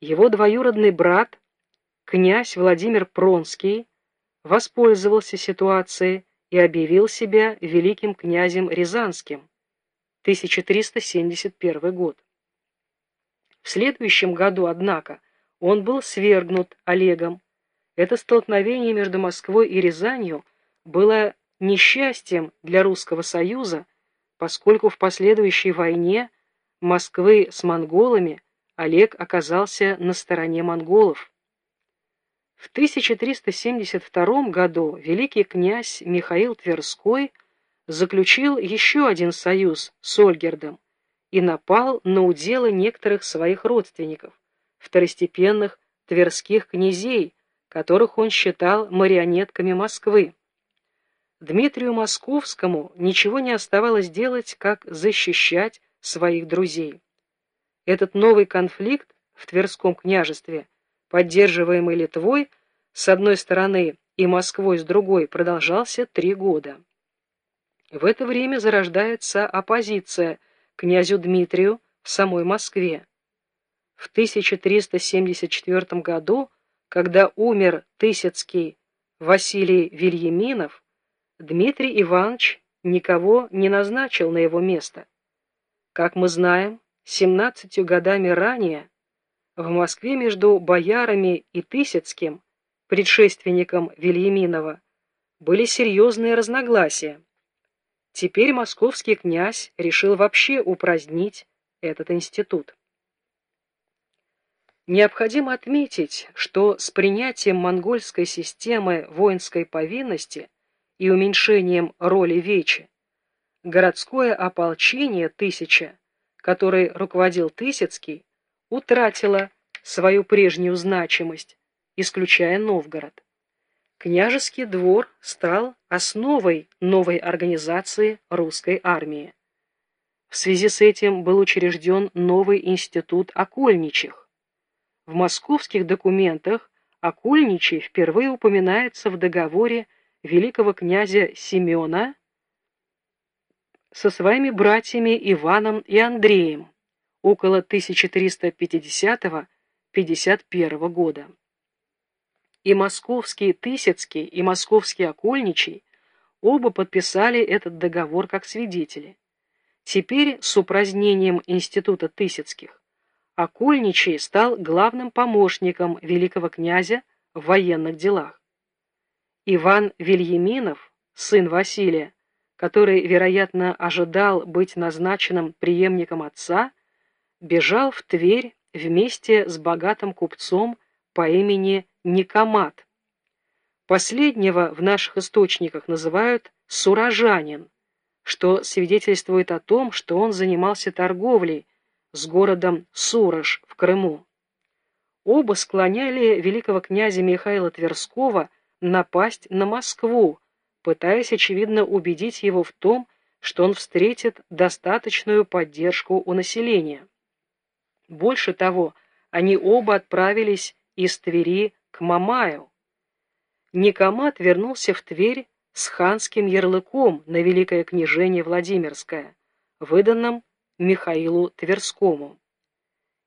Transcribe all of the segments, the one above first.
его двоюродный брат, князь Владимир Пронский, воспользовался ситуацией и объявил себя великим князем Рязанским, 1371 год. В следующем году, однако, он был свергнут Олегом. Это столкновение между Москвой и Рязанью было несчастьем для Русского Союза, поскольку в последующей войне Москвы с монголами Олег оказался на стороне монголов. В 1372 году великий князь Михаил Тверской заключил еще один союз с Ольгердом и напал на уделы некоторых своих родственников, второстепенных тверских князей, которых он считал марионетками Москвы. Дмитрию Московскому ничего не оставалось делать, как защищать своих друзей. Этот новый конфликт в Тверском княжестве, поддерживаемый Литвой, с одной стороны, и Москвой с другой, продолжался три года. В это время зарождается оппозиция князю Дмитрию в самой Москве. В 1374 году, когда умер Тысяцкий Василий Вильяминов, Дмитрий Иванович никого не назначил на его место. Как мы знаем, семнадцатью годами ранее в Москве между боярами и Тысяцким, предшественником Вильяминова, были серьезные разногласия. Теперь московский князь решил вообще упразднить этот институт. Необходимо отметить, что с принятием монгольской системы воинской повинности и уменьшением роли Вечи городское ополчение тысяча которой руководил Тысяцкий, утратила свою прежнюю значимость, исключая Новгород. Княжеский двор стал основой новой организации русской армии. В связи с этим был учрежден новый институт окольничих. В московских документах окольничий впервые упоминается в договоре великого князя Семена со своими братьями Иваном и Андреем около 1350-51 года. И московский Тысяцкий, и московский Окольничий оба подписали этот договор как свидетели. Теперь с упразднением института Тысяцких Окольничий стал главным помощником великого князя в военных делах. Иван Вильяминов, сын Василия, который, вероятно, ожидал быть назначенным преемником отца, бежал в Тверь вместе с богатым купцом по имени Никомат. Последнего в наших источниках называют «суражанин», что свидетельствует о том, что он занимался торговлей с городом Сурож в Крыму. Оба склоняли великого князя Михаила Тверского напасть на Москву, пытаясь, очевидно, убедить его в том, что он встретит достаточную поддержку у населения. Больше того, они оба отправились из Твери к Мамаю. Никомат вернулся в Тверь с ханским ярлыком на Великое княжение Владимирское, выданным Михаилу Тверскому.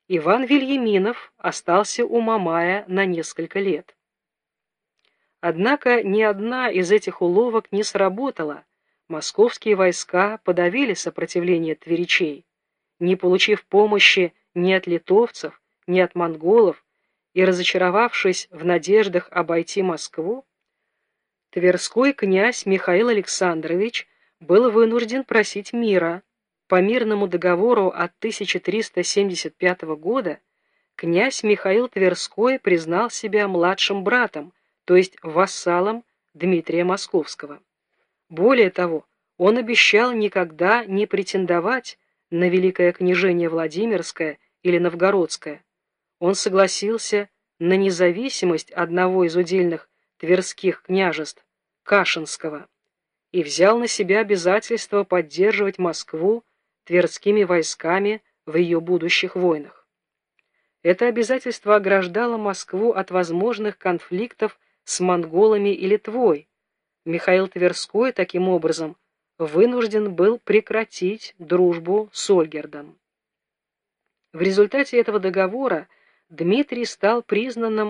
Иван Вильяминов остался у Мамая на несколько лет. Однако ни одна из этих уловок не сработала. Московские войска подавили сопротивление тверичей. Не получив помощи ни от литовцев, ни от монголов, и разочаровавшись в надеждах обойти Москву, Тверской князь Михаил Александрович был вынужден просить мира. По мирному договору от 1375 года князь Михаил Тверской признал себя младшим братом, то есть вассалом Дмитрия Московского. Более того, он обещал никогда не претендовать на Великое княжение Владимирское или Новгородское. Он согласился на независимость одного из удельных тверских княжеств, Кашинского, и взял на себя обязательство поддерживать Москву тверскими войсками в ее будущих войнах. Это обязательство ограждало Москву от возможных конфликтов с монголами и Литвой. Михаил Тверской, таким образом, вынужден был прекратить дружбу с Ольгердом. В результате этого договора Дмитрий стал признанным